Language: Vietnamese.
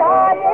ಕಾಲ